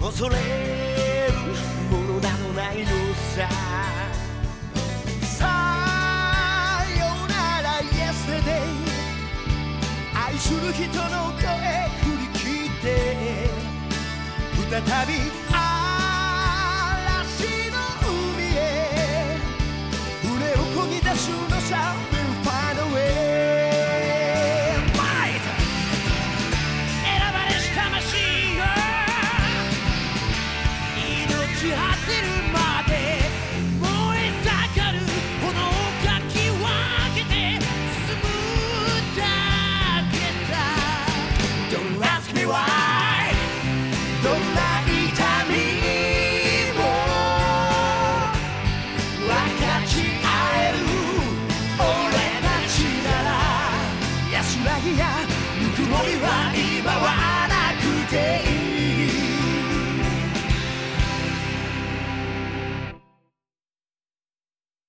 恐れるものなどないのさ。さよなら Yesterday 愛する人の声振り切って。再び嵐の海へ。船を漕ぎ出す命果てるまで燃え盛る炎をかき分けて進むだけさ。Don't ask me why どんな痛みも分かち合える。俺たちなら安らぎやぬくもりはい